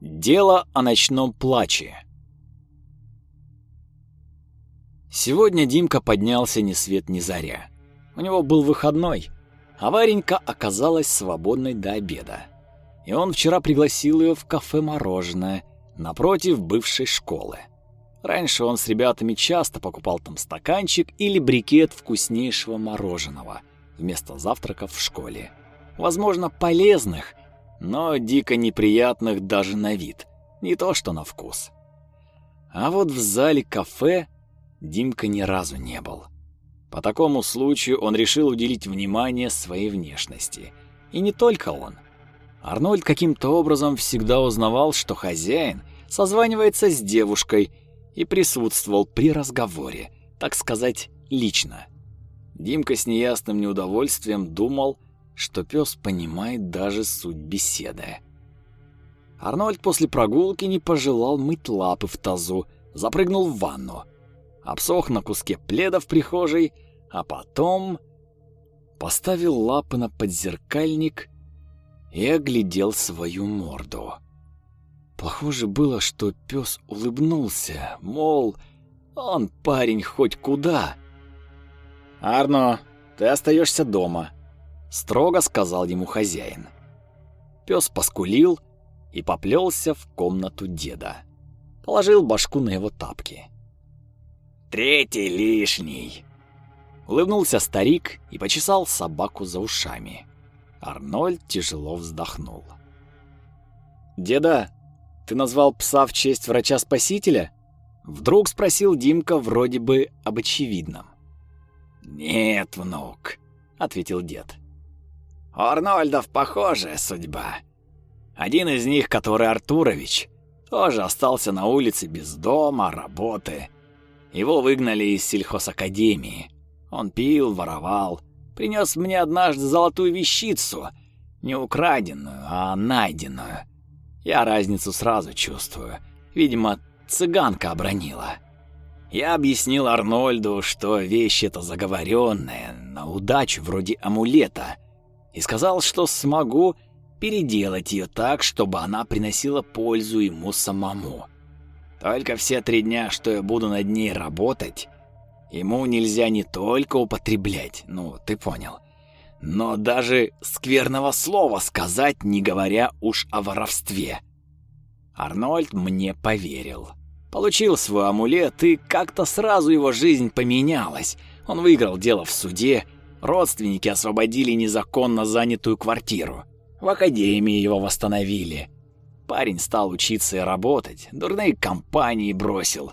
Дело о ночном плаче. Сегодня Димка поднялся ни свет ни заря. У него был выходной, а Варенька оказалась свободной до обеда. И он вчера пригласил ее в кафе «Мороженое» напротив бывшей школы. Раньше он с ребятами часто покупал там стаканчик или брикет вкуснейшего мороженого вместо завтраков в школе. Возможно, полезных, но дико неприятных даже на вид, не то что на вкус. А вот в зале кафе Димка ни разу не был. По такому случаю он решил уделить внимание своей внешности. И не только он. Арнольд каким-то образом всегда узнавал, что хозяин созванивается с девушкой и присутствовал при разговоре, так сказать, лично. Димка с неясным неудовольствием думал, что пес понимает даже суть беседы. Арнольд после прогулки не пожелал мыть лапы в тазу, запрыгнул в ванну, обсох на куске пледа в прихожей, а потом поставил лапы на подзеркальник и оглядел свою морду. Похоже было, что пес улыбнулся, мол, он парень хоть куда. «Арно, ты остаешься дома», строго сказал ему хозяин. Пес поскулил и поплелся в комнату деда. Положил башку на его тапки. «Третий лишний!» Улыбнулся старик и почесал собаку за ушами. Арнольд тяжело вздохнул. «Деда, ты назвал пса в честь врача-спасителя?» Вдруг спросил Димка вроде бы об очевидном. «Нет, внук», — ответил дед. У Арнольдов похожая судьба. Один из них, который Артурович, тоже остался на улице без дома, работы. Его выгнали из сельхозакадемии. Он пил, воровал, принес мне однажды золотую вещицу, не украденную, а найденную. Я разницу сразу чувствую. Видимо, цыганка обронила. Я объяснил Арнольду, что вещь эта заговоренная, на удачу вроде амулета — и сказал, что смогу переделать ее так, чтобы она приносила пользу ему самому. Только все три дня, что я буду над ней работать, ему нельзя не только употреблять, ну, ты понял, но даже скверного слова сказать, не говоря уж о воровстве. Арнольд мне поверил. Получил свой амулет, и как-то сразу его жизнь поменялась. Он выиграл дело в суде, Родственники освободили незаконно занятую квартиру. В академии его восстановили. Парень стал учиться и работать, дурные компании бросил.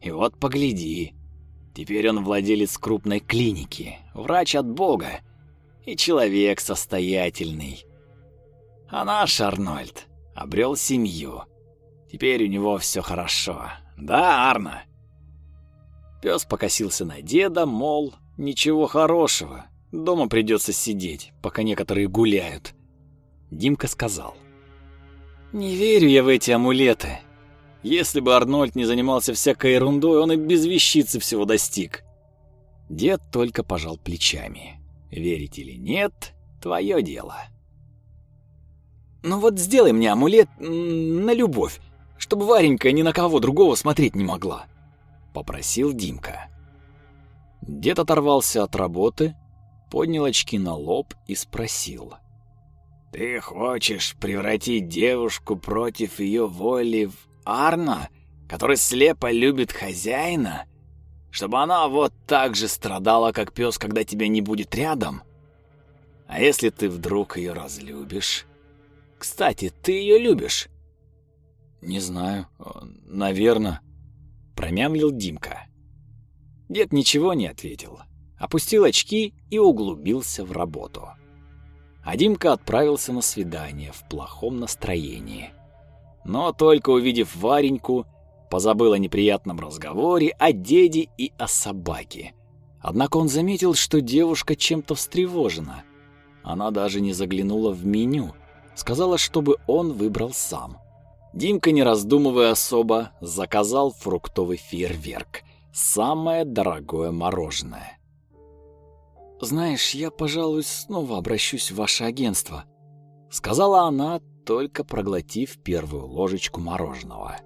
И вот погляди. Теперь он владелец крупной клиники, врач от Бога и человек состоятельный. А наш Арнольд обрел семью. Теперь у него все хорошо. Да, Арна? Пес покосился на деда, мол, Ничего хорошего. Дома придется сидеть, пока некоторые гуляют. Димка сказал. Не верю я в эти амулеты. Если бы Арнольд не занимался всякой ерундой, он и без вещицы всего достиг. Дед только пожал плечами. Верить или нет, твое дело. Ну вот сделай мне амулет на любовь, чтобы Варенька ни на кого другого смотреть не могла, попросил Димка. Дед оторвался от работы, поднял очки на лоб и спросил. «Ты хочешь превратить девушку против ее воли в Арна, который слепо любит хозяина? Чтобы она вот так же страдала, как пес, когда тебя не будет рядом? А если ты вдруг ее разлюбишь? Кстати, ты ее любишь?» «Не знаю, наверное», — промямлил Димка. Дед ничего не ответил, опустил очки и углубился в работу. А Димка отправился на свидание в плохом настроении. Но только увидев Вареньку, позабыл о неприятном разговоре, о деде и о собаке. Однако он заметил, что девушка чем-то встревожена. Она даже не заглянула в меню, сказала, чтобы он выбрал сам. Димка, не раздумывая особо, заказал фруктовый фейерверк самое дорогое мороженое. «Знаешь, я, пожалуй, снова обращусь в ваше агентство», — сказала она только проглотив первую ложечку мороженого.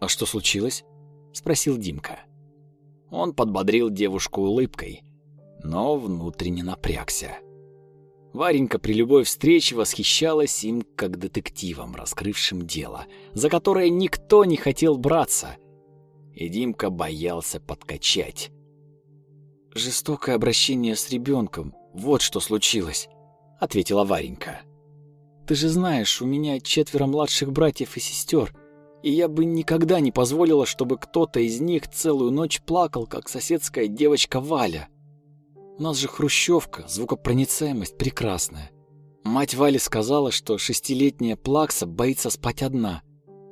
«А что случилось?» — спросил Димка. Он подбодрил девушку улыбкой, но внутренне напрягся. Варенька при любой встрече восхищалась им как детективом, раскрывшим дело, за которое никто не хотел браться. И Димка боялся подкачать. «Жестокое обращение с ребенком, вот что случилось», — ответила Варенька. «Ты же знаешь, у меня четверо младших братьев и сестер, и я бы никогда не позволила, чтобы кто-то из них целую ночь плакал, как соседская девочка Валя. У нас же хрущевка, звукопроницаемость прекрасная. Мать Вали сказала, что шестилетняя Плакса боится спать одна,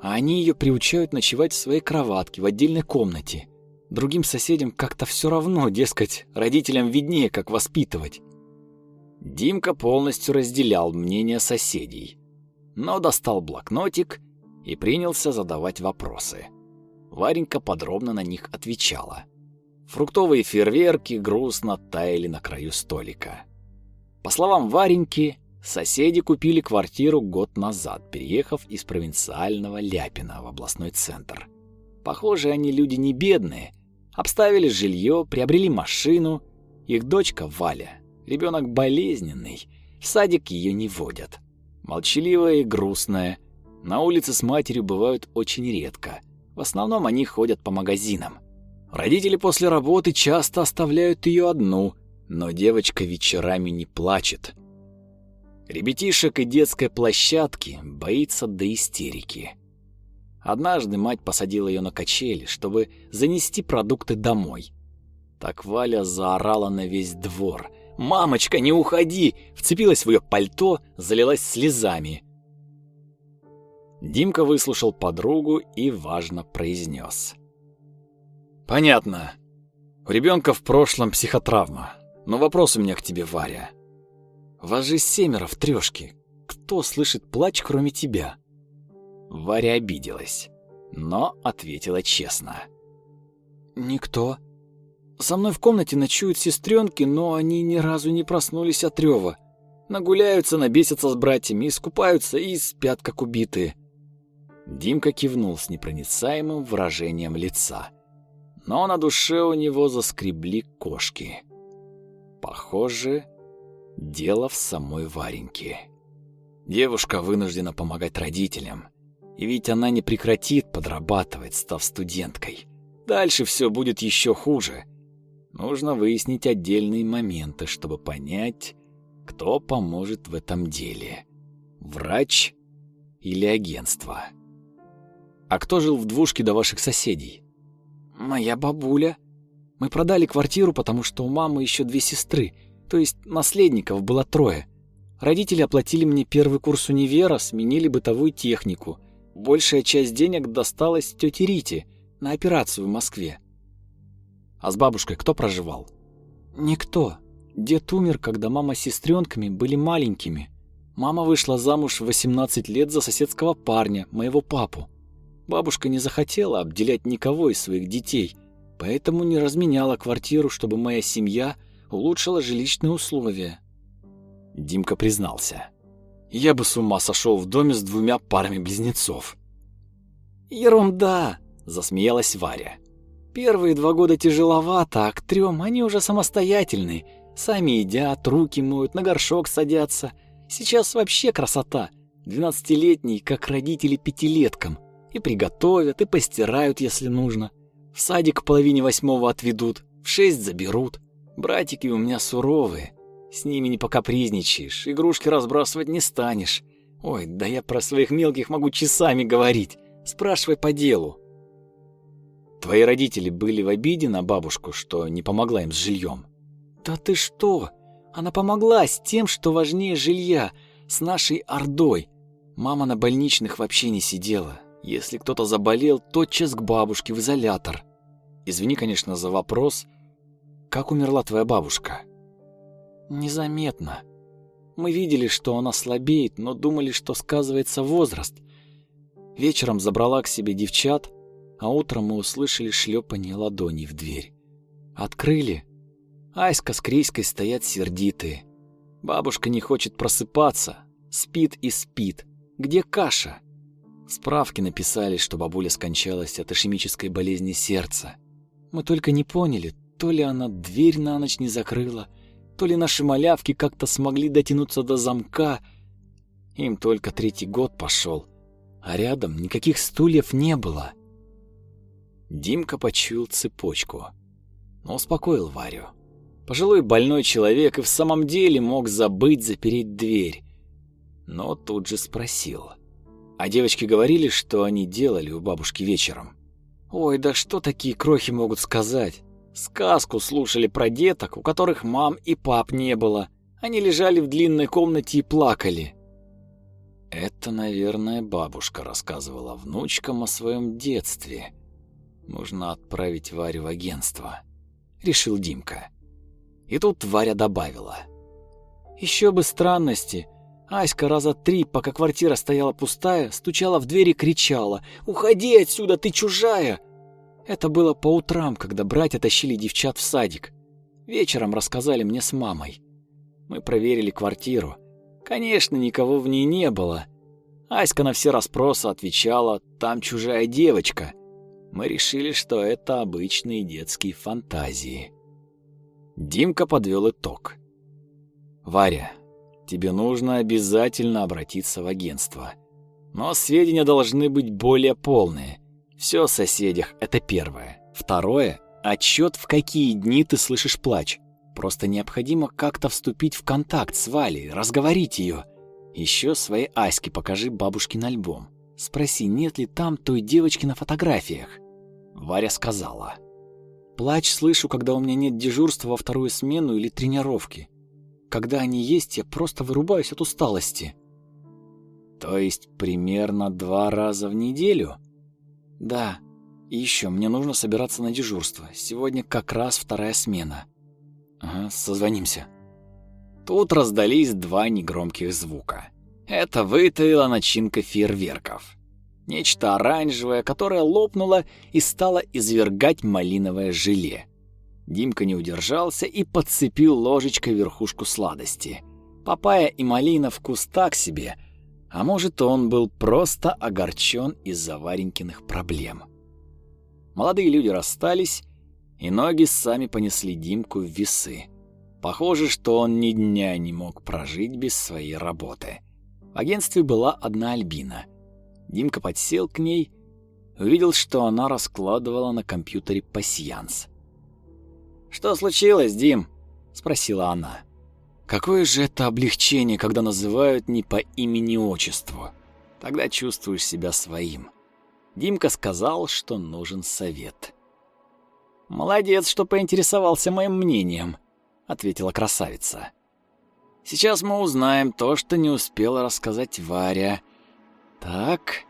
а они ее приучают ночевать в своей кроватке в отдельной комнате. Другим соседям как-то все равно, дескать, родителям виднее, как воспитывать. Димка полностью разделял мнение соседей, но достал блокнотик и принялся задавать вопросы. Варенька подробно на них отвечала. Фруктовые фейерверки грустно таяли на краю столика. По словам Вареньки, соседи купили квартиру год назад, переехав из провинциального Ляпина в областной центр. Похоже, они люди не бедные, обставили жилье, приобрели машину. Их дочка Валя, ребенок болезненный, в садик ее не водят. Молчаливая и грустная, на улице с матерью бывают очень редко. В основном они ходят по магазинам. Родители после работы часто оставляют ее одну, но девочка вечерами не плачет. Ребятишек и детской площадки боится до истерики. Однажды мать посадила ее на качели, чтобы занести продукты домой. Так Валя заорала на весь двор. «Мамочка, не уходи!» Вцепилась в ее пальто, залилась слезами. Димка выслушал подругу и важно произнес. Понятно. У ребенка в прошлом психотравма. Но вопрос у меня к тебе, Варя. Вас же семеро в трёшке. Кто слышит плач, кроме тебя? Варя обиделась, но ответила честно. Никто. Со мной в комнате ночуют сестренки, но они ни разу не проснулись от рёва. Нагуляются, набесятся с братьями, искупаются и спят, как убитые. Димка кивнул с непроницаемым выражением лица но на душе у него заскребли кошки. Похоже, дело в самой Вареньке. Девушка вынуждена помогать родителям, и ведь она не прекратит подрабатывать, став студенткой. Дальше все будет еще хуже. Нужно выяснить отдельные моменты, чтобы понять, кто поможет в этом деле. Врач или агентство? А кто жил в двушке до ваших соседей? «Моя бабуля. Мы продали квартиру, потому что у мамы еще две сестры, то есть наследников было трое. Родители оплатили мне первый курс универа, сменили бытовую технику. Большая часть денег досталась тете Рите на операцию в Москве. А с бабушкой кто проживал? Никто. Дед умер, когда мама с сестренками были маленькими. Мама вышла замуж в 18 лет за соседского парня, моего папу. Бабушка не захотела обделять никого из своих детей, поэтому не разменяла квартиру, чтобы моя семья улучшила жилищные условия. Димка признался. Я бы с ума сошел в доме с двумя парами близнецов. Ерунда, засмеялась Варя. Первые два года тяжеловато, а к трем они уже самостоятельные. Сами едят, руки моют, на горшок садятся. Сейчас вообще красота. Двенадцатилетний, как родители пятилеткам. И приготовят, и постирают, если нужно. В садик к половине восьмого отведут, в шесть заберут. Братики у меня суровые, с ними не покапризничаешь, игрушки разбрасывать не станешь. Ой, да я про своих мелких могу часами говорить. Спрашивай по делу. Твои родители были в обиде на бабушку, что не помогла им с жильем? Да ты что? Она помогла с тем, что важнее жилья, с нашей ордой. Мама на больничных вообще не сидела. Если кто-то заболел, тотчас к бабушке в изолятор. Извини, конечно, за вопрос. Как умерла твоя бабушка? Незаметно. Мы видели, что она слабеет, но думали, что сказывается возраст. Вечером забрала к себе девчат, а утром мы услышали шлепанье ладоней в дверь. Открыли. Айска с Крейской стоят сердитые. Бабушка не хочет просыпаться, спит и спит. Где каша? Справки написали, что бабуля скончалась от ишемической болезни сердца. Мы только не поняли, то ли она дверь на ночь не закрыла, то ли наши малявки как-то смогли дотянуться до замка. Им только третий год пошел, а рядом никаких стульев не было. Димка почуял цепочку, но успокоил Варю. Пожилой больной человек и в самом деле мог забыть запереть дверь. Но тут же спросил. А девочки говорили, что они делали у бабушки вечером. Ой, да что такие крохи могут сказать? Сказку слушали про деток, у которых мам и пап не было. Они лежали в длинной комнате и плакали. Это, наверное, бабушка рассказывала внучкам о своем детстве. Нужно отправить Варю в агентство, решил Димка. И тут Варя добавила: Еще бы странности. Аська раза три, пока квартира стояла пустая, стучала в дверь и кричала: "Уходи отсюда, ты чужая!" Это было по утрам, когда братья тащили девчат в садик. Вечером рассказали мне с мамой. Мы проверили квартиру. Конечно, никого в ней не было. Аська на все расспросы отвечала: "Там чужая девочка". Мы решили, что это обычные детские фантазии. Димка подвел итог. Варя, тебе нужно обязательно обратиться в агентство. Но сведения должны быть более полные. Все о соседях это первое. Второе отчет в какие дни ты слышишь плач. Просто необходимо как-то вступить в контакт с Валей, разговорить ее. Еще своей Аське покажи бабушкин альбом. Спроси, нет ли там той девочки на фотографиях. Варя сказала: "Плач слышу, когда у меня нет дежурства во вторую смену или тренировки. Когда они есть, я просто вырубаюсь от усталости". То есть примерно два раза в неделю? Да. И еще мне нужно собираться на дежурство. Сегодня как раз вторая смена. Ага, созвонимся. Тут раздались два негромких звука. Это вытаила начинка фейерверков. Нечто оранжевое, которое лопнуло и стало извергать малиновое желе. Димка не удержался и подцепил ложечкой верхушку сладости. Папайя и малина вкус так себе — а может, он был просто огорчен из-за Варенькиных проблем. Молодые люди расстались, и ноги сами понесли Димку в весы. Похоже, что он ни дня не мог прожить без своей работы. В агентстве была одна Альбина. Димка подсел к ней, увидел, что она раскладывала на компьютере пасьянс. «Что случилось, Дим?» — спросила она. Какое же это облегчение, когда называют не по имени-отчеству. Тогда чувствуешь себя своим. Димка сказал, что нужен совет. «Молодец, что поинтересовался моим мнением», — ответила красавица. «Сейчас мы узнаем то, что не успела рассказать Варя. Так...»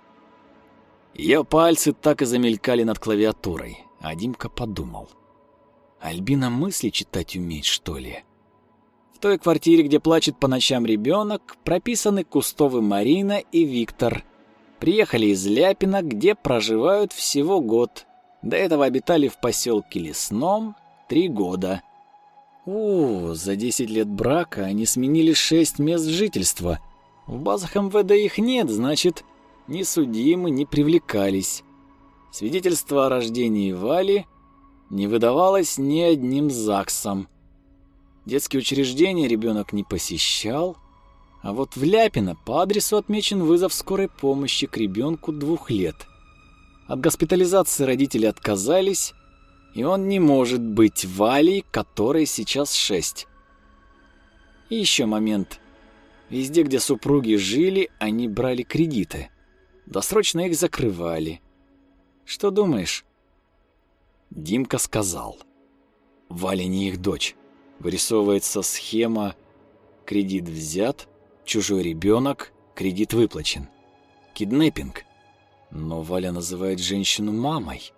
Ее пальцы так и замелькали над клавиатурой, а Димка подумал. «Альбина мысли читать умеет, что ли?» Той квартире, где плачет по ночам ребенок, прописаны Кустовы Марина и Виктор. Приехали из Ляпина, где проживают всего год. До этого обитали в поселке Лесном три года. О, за 10 лет брака они сменили шесть мест жительства. В базах МВД их нет, значит, ни судимы, ни привлекались. Свидетельство о рождении Вали не выдавалось ни одним ЗАГСом. Детские учреждения ребенок не посещал, а вот в Ляпино по адресу отмечен вызов скорой помощи к ребенку двух лет. От госпитализации родители отказались, и он не может быть Валей, которой сейчас шесть. И еще момент. Везде, где супруги жили, они брали кредиты. Досрочно их закрывали. Что думаешь? Димка сказал. Валя не их дочь. Вырисовывается схема «Кредит взят, чужой ребенок, кредит выплачен». Киднеппинг. Но Валя называет женщину мамой.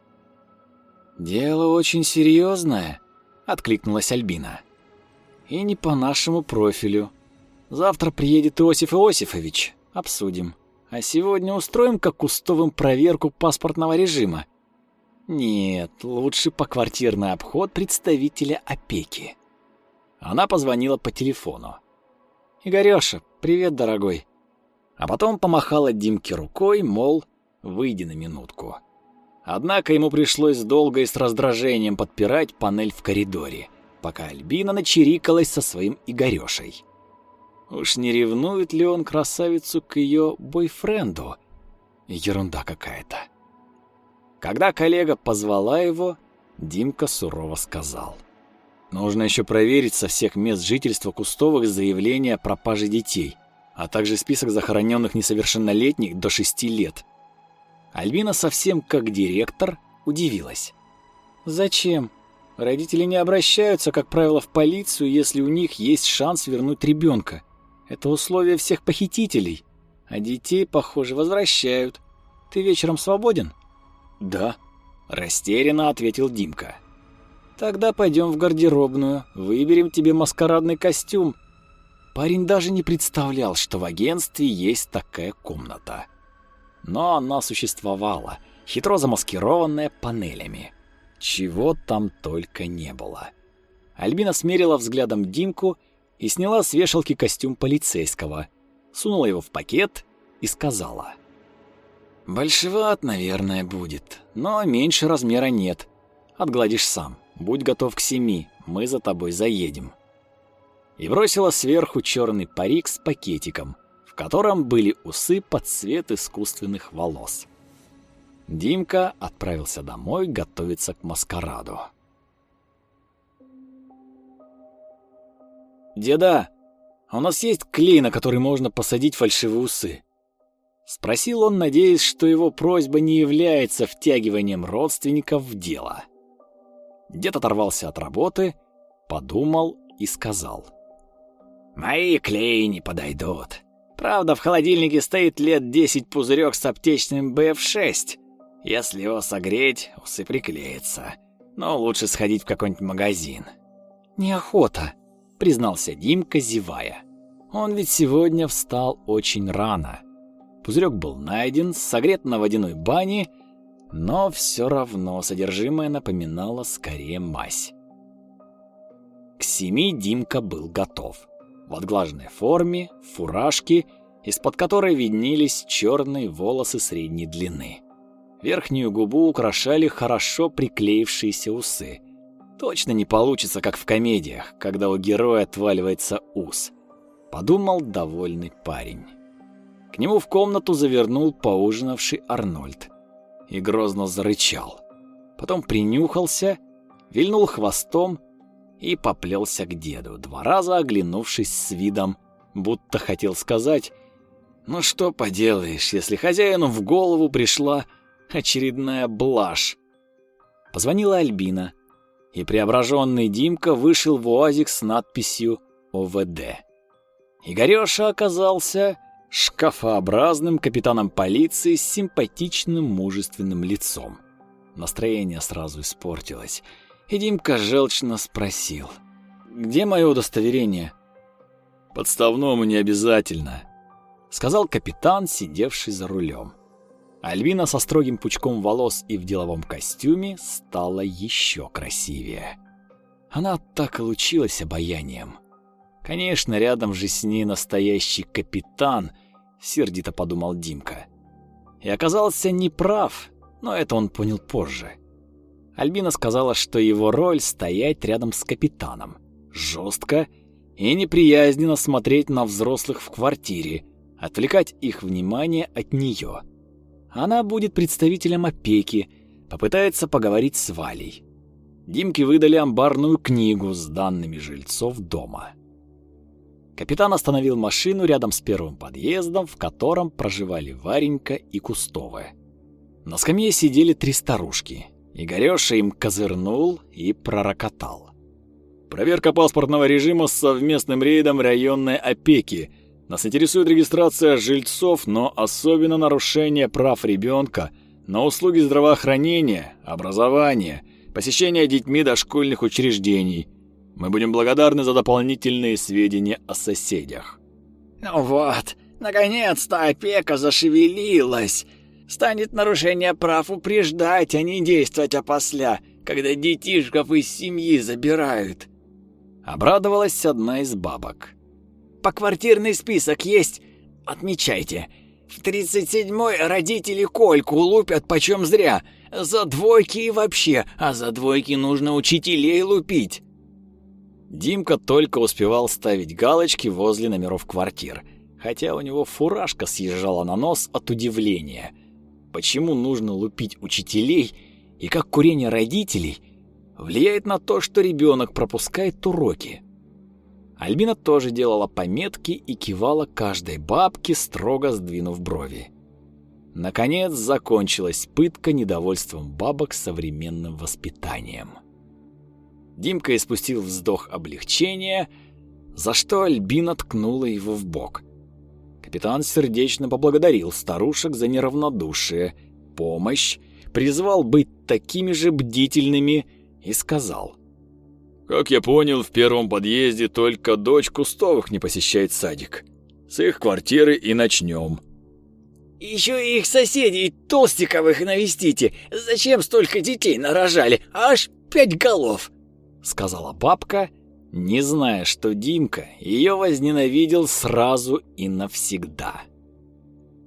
«Дело очень серьезное», — откликнулась Альбина. «И не по нашему профилю. Завтра приедет Иосиф Иосифович. Обсудим. А сегодня устроим как кустовым проверку паспортного режима. Нет, лучше поквартирный обход представителя опеки». Она позвонила по телефону. «Игорёша, привет, дорогой». А потом помахала Димке рукой, мол, выйди на минутку. Однако ему пришлось долго и с раздражением подпирать панель в коридоре, пока Альбина начерикалась со своим Игорёшей. Уж не ревнует ли он красавицу к ее бойфренду? Ерунда какая-то. Когда коллега позвала его, Димка сурово сказал. Нужно еще проверить со всех мест жительства Кустовых заявление о пропаже детей, а также список захороненных несовершеннолетних до шести лет. Альбина совсем как директор удивилась. Зачем? Родители не обращаются, как правило, в полицию, если у них есть шанс вернуть ребенка. Это условие всех похитителей. А детей, похоже, возвращают. Ты вечером свободен? Да, растерянно ответил Димка. Тогда пойдем в гардеробную, выберем тебе маскарадный костюм. Парень даже не представлял, что в агентстве есть такая комната. Но она существовала, хитро замаскированная панелями. Чего там только не было. Альбина смерила взглядом Димку и сняла с вешалки костюм полицейского, сунула его в пакет и сказала. «Большеват, наверное, будет, но меньше размера нет. Отгладишь сам. Будь готов к семи, мы за тобой заедем». И бросила сверху черный парик с пакетиком, в котором были усы под цвет искусственных волос. Димка отправился домой готовиться к маскараду. «Деда, а у нас есть клей, на который можно посадить фальшивые усы?» Спросил он, надеясь, что его просьба не является втягиванием родственников в дело. Дед оторвался от работы, подумал и сказал. «Мои клеи не подойдут. Правда, в холодильнике стоит лет десять пузырек с аптечным БФ-6. Если его согреть, усы приклеятся. Но лучше сходить в какой-нибудь магазин». «Неохота», — признался Димка, зевая. Он ведь сегодня встал очень рано. Пузырек был найден, согрет на водяной бане, но все равно содержимое напоминало скорее мазь. К семи Димка был готов. В отглаженной форме, в фуражке, из-под которой виднелись черные волосы средней длины. Верхнюю губу украшали хорошо приклеившиеся усы — Точно не получится, как в комедиях, когда у героя отваливается ус. Подумал довольный парень. К нему в комнату завернул поужинавший Арнольд и грозно зарычал. Потом принюхался, вильнул хвостом и поплелся к деду, два раза оглянувшись с видом, будто хотел сказать «Ну что поделаешь, если хозяину в голову пришла очередная блажь». Позвонила Альбина и преображенный Димка вышел в УАЗик с надписью ОВД. Игорёша оказался шкафообразным капитаном полиции с симпатичным мужественным лицом. Настроение сразу испортилось, и Димка желчно спросил. «Где мое удостоверение?» «Подставному не обязательно», — сказал капитан, сидевший за рулем. Альбина со строгим пучком волос и в деловом костюме стала еще красивее. Она так и лучилась обаянием. Конечно, рядом же с ней настоящий капитан, сердито подумал Димка. И оказался неправ, но это он понял позже. Альбина сказала, что его роль стоять рядом с капитаном, жестко и неприязненно смотреть на взрослых в квартире, отвлекать их внимание от нее. Она будет представителем опеки, попытается поговорить с Валей. Димке выдали амбарную книгу с данными жильцов дома. Капитан остановил машину рядом с первым подъездом, в котором проживали Варенька и Кустовая. На скамье сидели три старушки. Игорёша им козырнул и пророкотал. «Проверка паспортного режима с совместным рейдом районной опеки», нас интересует регистрация жильцов, но особенно нарушение прав ребенка на услуги здравоохранения, образования, посещение детьми дошкольных учреждений. Мы будем благодарны за дополнительные сведения о соседях. Ну вот, наконец-то опека зашевелилась. Станет нарушение прав упреждать, а не действовать опосля, когда детишков из семьи забирают. Обрадовалась одна из бабок поквартирный список есть? отмечайте. В тридцать седьмой родители Кольку лупят почем зря. За двойки и вообще, а за двойки нужно учителей лупить. Димка только успевал ставить галочки возле номеров квартир, хотя у него фуражка съезжала на нос от удивления. Почему нужно лупить учителей и как курение родителей влияет на то, что ребенок пропускает уроки? Альбина тоже делала пометки и кивала каждой бабке, строго сдвинув брови. Наконец закончилась пытка недовольством бабок современным воспитанием. Димка испустил вздох облегчения, за что Альбина ткнула его в бок. Капитан сердечно поблагодарил старушек за неравнодушие, помощь, призвал быть такими же бдительными и сказал. «Как я понял, в первом подъезде только дочь Кустовых не посещает садик. С их квартиры и начнем». «Еще и их соседей Толстиковых навестите. Зачем столько детей нарожали? Аж пять голов!» Сказала бабка, не зная, что Димка ее возненавидел сразу и навсегда.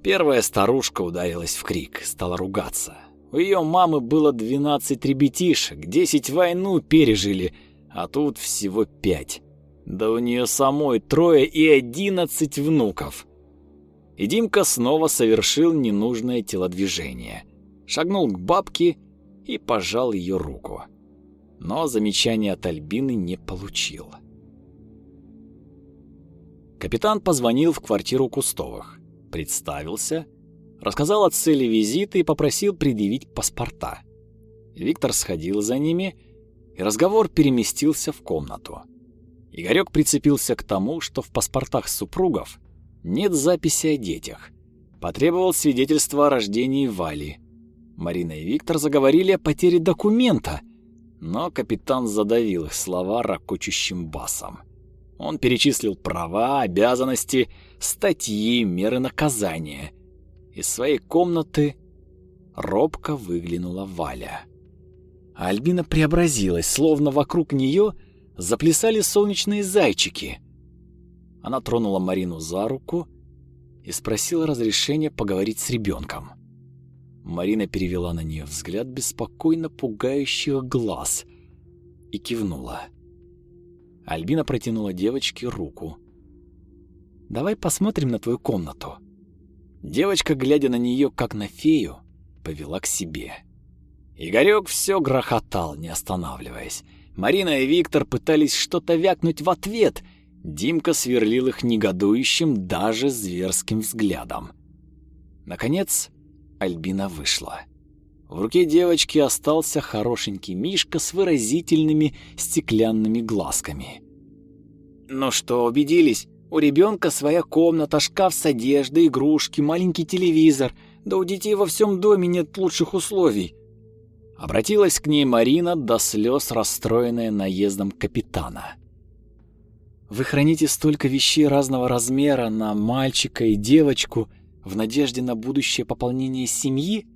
Первая старушка ударилась в крик, стала ругаться. У ее мамы было 12 ребятишек, 10 войну пережили, а тут всего пять. Да у нее самой трое и одиннадцать внуков. И Димка снова совершил ненужное телодвижение. Шагнул к бабке и пожал ее руку но замечания от Альбины не получил. Капитан позвонил в квартиру Кустовых, представился, рассказал о цели визита и попросил предъявить паспорта. Виктор сходил за ними, и разговор переместился в комнату. Игорек прицепился к тому, что в паспортах супругов нет записи о детях. Потребовал свидетельства о рождении Вали. Марина и Виктор заговорили о потере документа, но капитан задавил их слова ракочущим басом. Он перечислил права, обязанности, статьи, меры наказания. Из своей комнаты робко выглянула Валя. Альбина преобразилась, словно вокруг нее заплясали солнечные зайчики. Она тронула Марину за руку и спросила разрешения поговорить с ребенком. Марина перевела на нее взгляд беспокойно пугающих глаз и кивнула. Альбина протянула девочке руку. «Давай посмотрим на твою комнату». Девочка, глядя на нее как на фею, повела к себе. Игорек все грохотал, не останавливаясь. Марина и Виктор пытались что-то вякнуть в ответ. Димка сверлил их негодующим, даже зверским взглядом. Наконец, Альбина вышла. В руке девочки остался хорошенький мишка с выразительными стеклянными глазками. «Ну что, убедились? У ребенка своя комната, шкаф с одеждой, игрушки, маленький телевизор. Да у детей во всем доме нет лучших условий». Обратилась к ней Марина до слез, расстроенная наездом капитана. «Вы храните столько вещей разного размера на мальчика и девочку, в надежде на будущее пополнение семьи?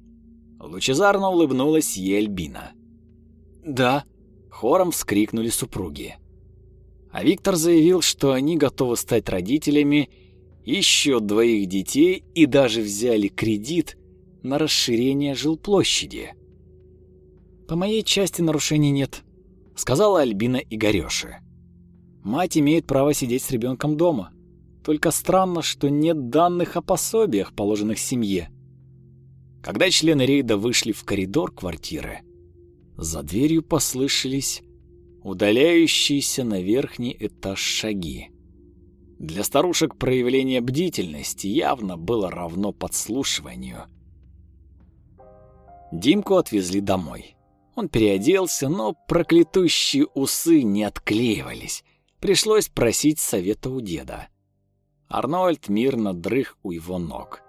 Лучезарно улыбнулась Ельбина. Да, хором вскрикнули супруги. А Виктор заявил, что они готовы стать родителями еще двоих детей и даже взяли кредит на расширение жилплощади. По моей части нарушений нет, сказала Альбина Игорёше. Мать имеет право сидеть с ребенком дома. Только странно, что нет данных о пособиях, положенных семье. Когда члены рейда вышли в коридор квартиры, за дверью послышались удаляющиеся на верхний этаж шаги. Для старушек проявление бдительности явно было равно подслушиванию. Димку отвезли домой. Он переоделся, но проклятущие усы не отклеивались. Пришлось просить совета у деда. Арнольд мирно дрых у его ног.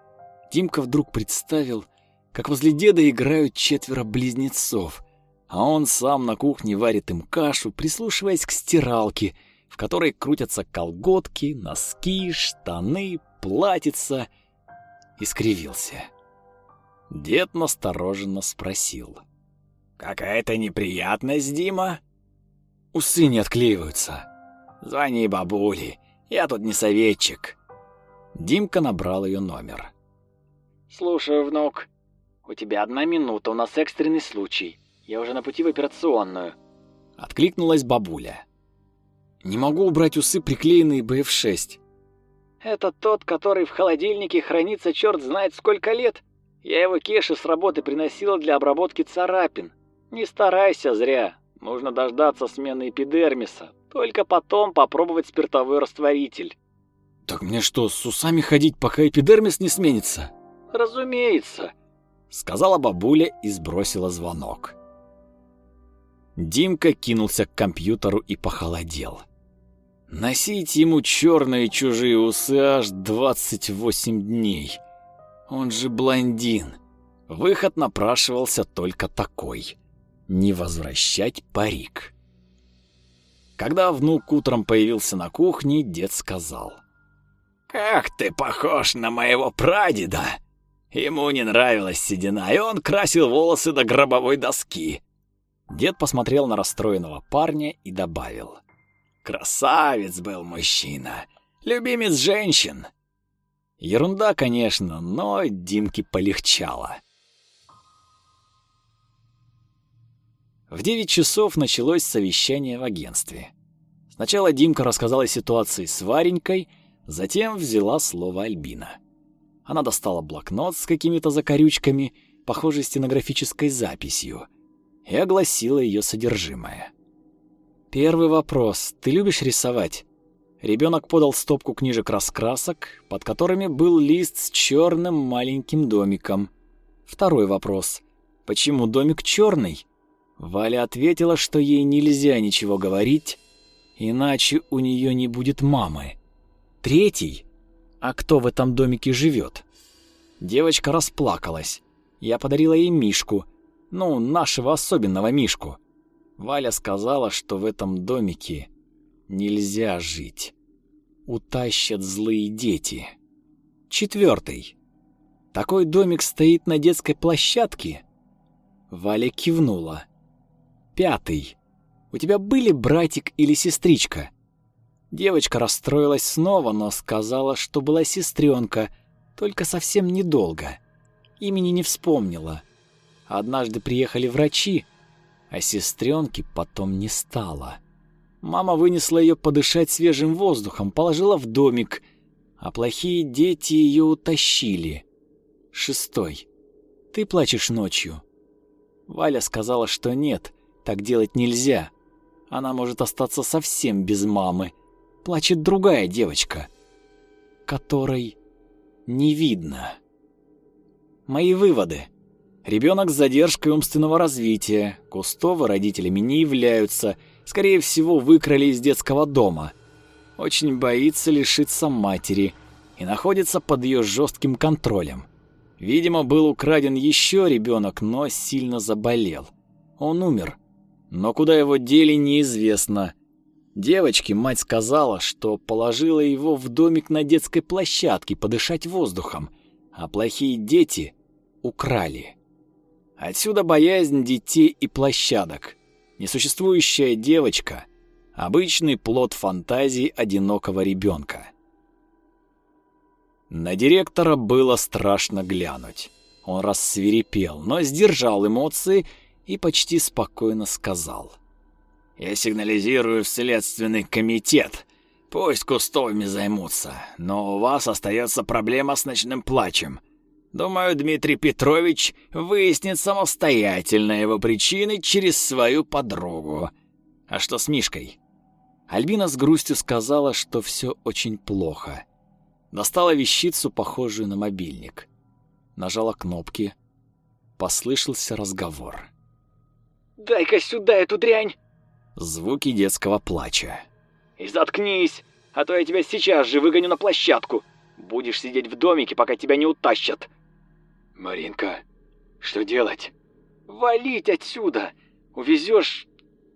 Димка вдруг представил, как возле деда играют четверо близнецов, а он сам на кухне варит им кашу, прислушиваясь к стиралке, в которой крутятся колготки, носки, штаны, платьица, и скривился. Дед настороженно спросил. «Какая-то неприятность, Дима?» «Усы не отклеиваются». «Звони бабуле, я тут не советчик». Димка набрал ее номер. «Слушаю, внук. У тебя одна минута, у нас экстренный случай. Я уже на пути в операционную». Откликнулась бабуля. «Не могу убрать усы, приклеенные БФ-6». «Это тот, который в холодильнике хранится черт знает сколько лет? Я его Кеше с работы приносила для обработки царапин. Не старайся зря. Нужно дождаться смены эпидермиса. Только потом попробовать спиртовой растворитель». «Так мне что, с усами ходить, пока эпидермис не сменится?» «Разумеется», — сказала бабуля и сбросила звонок. Димка кинулся к компьютеру и похолодел. Носить ему черные чужие усы аж 28 дней. Он же блондин. Выход напрашивался только такой. Не возвращать парик. Когда внук утром появился на кухне, дед сказал. «Как ты похож на моего прадеда!» Ему не нравилась седина, и он красил волосы до гробовой доски. Дед посмотрел на расстроенного парня и добавил. «Красавец был мужчина, любимец женщин». Ерунда, конечно, но Димке полегчало. В девять часов началось совещание в агентстве. Сначала Димка рассказал о ситуации с Варенькой, затем взяла слово Альбина. Она достала блокнот с какими-то закорючками, похожей стенографической записью, и огласила ее содержимое. Первый вопрос. Ты любишь рисовать? Ребенок подал стопку книжек-раскрасок, под которыми был лист с черным маленьким домиком. Второй вопрос. Почему домик черный? Валя ответила, что ей нельзя ничего говорить, иначе у нее не будет мамы. Третий. А кто в этом домике живет? Девочка расплакалась. Я подарила ей мишку, ну, нашего особенного мишку. Валя сказала, что в этом домике нельзя жить. Утащат злые дети. Четвертый. Такой домик стоит на детской площадке. Валя кивнула. Пятый. У тебя были братик или сестричка? Девочка расстроилась снова, но сказала, что была сестренка, только совсем недолго. Имени не вспомнила. Однажды приехали врачи, а сестренки потом не стало. Мама вынесла ее подышать свежим воздухом, положила в домик, а плохие дети ее утащили. Шестой. Ты плачешь ночью. Валя сказала, что нет, так делать нельзя. Она может остаться совсем без мамы. Плачет другая девочка, которой не видно. Мои выводы. Ребенок с задержкой умственного развития, Кустова родителями не являются, скорее всего, выкрали из детского дома. Очень боится лишиться матери и находится под ее жестким контролем. Видимо, был украден еще ребенок, но сильно заболел. Он умер, но куда его дели неизвестно. Девочке мать сказала, что положила его в домик на детской площадке подышать воздухом, а плохие дети украли. Отсюда боязнь детей и площадок. Несуществующая девочка — обычный плод фантазии одинокого ребенка. На директора было страшно глянуть. Он рассвирепел, но сдержал эмоции и почти спокойно сказал. «Я сигнализирую в следственный комитет. Пусть кустовыми займутся, но у вас остается проблема с ночным плачем». Думаю, Дмитрий Петрович выяснит самостоятельно его причины через свою подругу. А что с Мишкой? Альбина с грустью сказала, что все очень плохо. Достала вещицу, похожую на мобильник. Нажала кнопки. Послышался разговор. «Дай-ка сюда эту дрянь!» Звуки детского плача. «И заткнись, а то я тебя сейчас же выгоню на площадку. Будешь сидеть в домике, пока тебя не утащат». «Маринка, что делать?» «Валить отсюда! Увезешь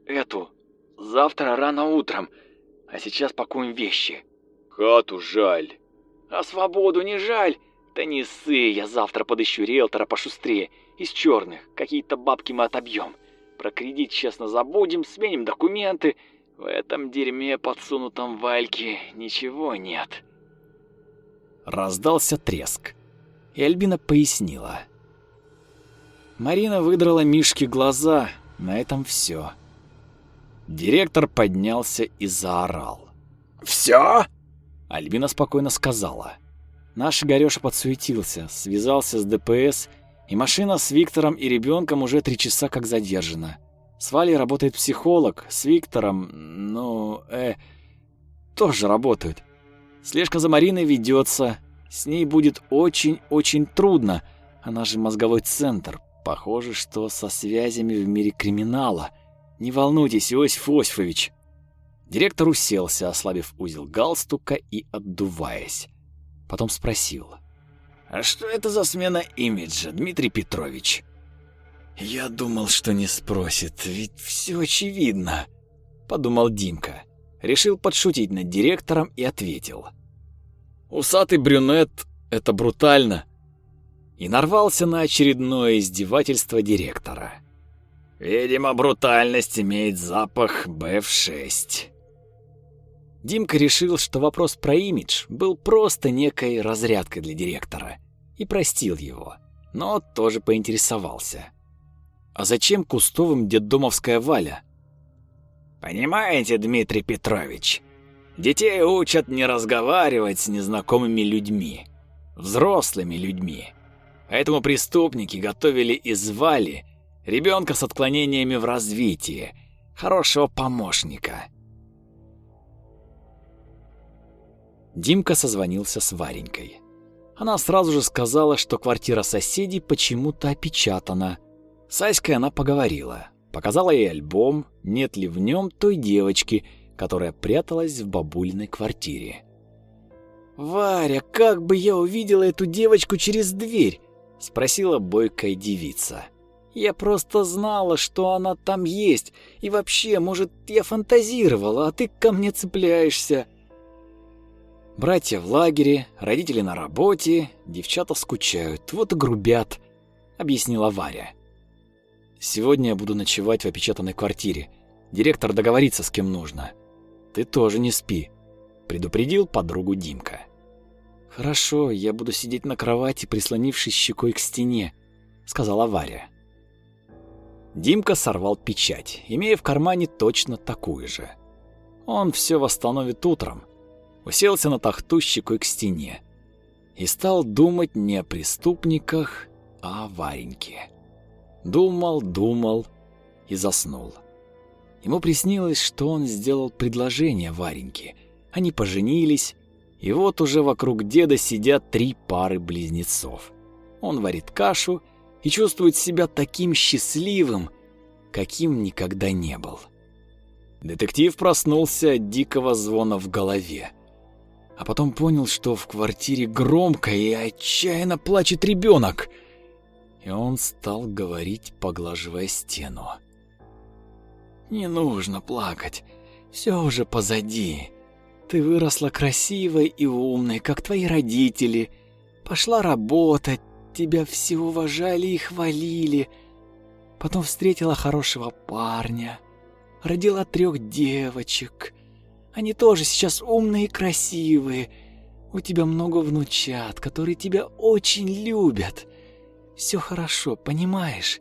эту завтра рано утром, а сейчас пакуем вещи». «Хату жаль». «А свободу не жаль? Да не ссы, я завтра подыщу риэлтора пошустрее, из черных, какие-то бабки мы отобьем. Про кредит честно забудем, сменим документы. В этом дерьме, подсунутом Вальке, ничего нет». Раздался треск. И Альбина пояснила. Марина выдрала Мишке глаза, на этом все. Директор поднялся и заорал. «Все?» Альбина спокойно сказала. Наш Игорёша подсуетился, связался с ДПС, и машина с Виктором и ребенком уже три часа как задержана. С Валей работает психолог, с Виктором, ну, э, тоже работают. Слежка за Мариной ведется, с ней будет очень-очень трудно. Она же мозговой центр. Похоже, что со связями в мире криминала. Не волнуйтесь, Иосиф Осифович. Директор уселся, ослабив узел галстука и отдуваясь. Потом спросил. «А что это за смена имиджа, Дмитрий Петрович?» «Я думал, что не спросит, ведь все очевидно», — подумал Димка. Решил подшутить над директором и ответил. «Усатый брюнет — это брутально». И нарвался на очередное издевательство директора. «Видимо, брутальность имеет запах БФ-6». Димка решил, что вопрос про имидж был просто некой разрядкой для директора, и простил его, но тоже поинтересовался. «А зачем Кустовым детдомовская Валя?» «Понимаете, Дмитрий Петрович, детей учат не разговаривать с незнакомыми людьми, взрослыми людьми. Поэтому преступники готовили из Вали ребенка с отклонениями в развитии, хорошего помощника». Димка созвонился с Варенькой. Она сразу же сказала, что квартира соседей почему-то опечатана. С Аськой она поговорила. Показала ей альбом, нет ли в нем той девочки, которая пряталась в бабулиной квартире. «Варя, как бы я увидела эту девочку через дверь?» — спросила бойкая девица. «Я просто знала, что она там есть, и вообще, может, я фантазировала, а ты ко мне цепляешься». Братья в лагере, родители на работе, девчата скучают, вот и грубят, объяснила Варя. Сегодня я буду ночевать в опечатанной квартире. Директор договорится с кем нужно. Ты тоже не спи, предупредил подругу Димка. Хорошо, я буду сидеть на кровати, прислонившись щекой к стене, сказала Варя. Димка сорвал печать, имея в кармане точно такую же. Он все восстановит утром уселся на тахту щекой к стене и стал думать не о преступниках, а о Вареньке. Думал, думал и заснул. Ему приснилось, что он сделал предложение Вареньке. Они поженились, и вот уже вокруг деда сидят три пары близнецов. Он варит кашу и чувствует себя таким счастливым, каким никогда не был. Детектив проснулся от дикого звона в голове а потом понял, что в квартире громко и отчаянно плачет ребенок. И он стал говорить, поглаживая стену. «Не нужно плакать, все уже позади. Ты выросла красивой и умной, как твои родители. Пошла работать, тебя все уважали и хвалили. Потом встретила хорошего парня, родила трех девочек». Они тоже сейчас умные и красивые. У тебя много внучат, которые тебя очень любят. Все хорошо, понимаешь?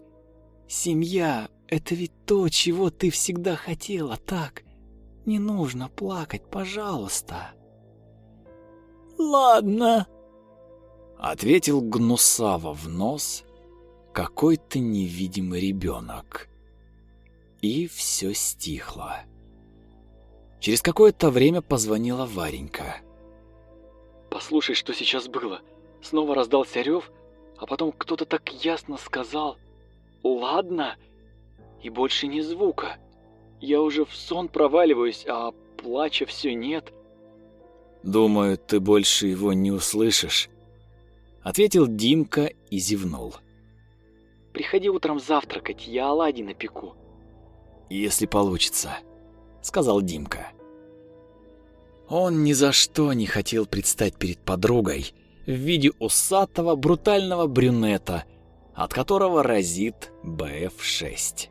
Семья — это ведь то, чего ты всегда хотела, так? Не нужно плакать, пожалуйста. Ладно, — ответил Гнусава в нос какой-то невидимый ребенок. И все стихло. Через какое-то время позвонила Варенька. «Послушай, что сейчас было. Снова раздался рев, а потом кто-то так ясно сказал «Ладно!» и больше ни звука. Я уже в сон проваливаюсь, а плача все нет. «Думаю, ты больше его не услышишь», — ответил Димка и зевнул. «Приходи утром завтракать, я оладьи напеку». «Если получится», — сказал Димка. Он ни за что не хотел предстать перед подругой в виде усатого брутального брюнета, от которого разит БФ-6.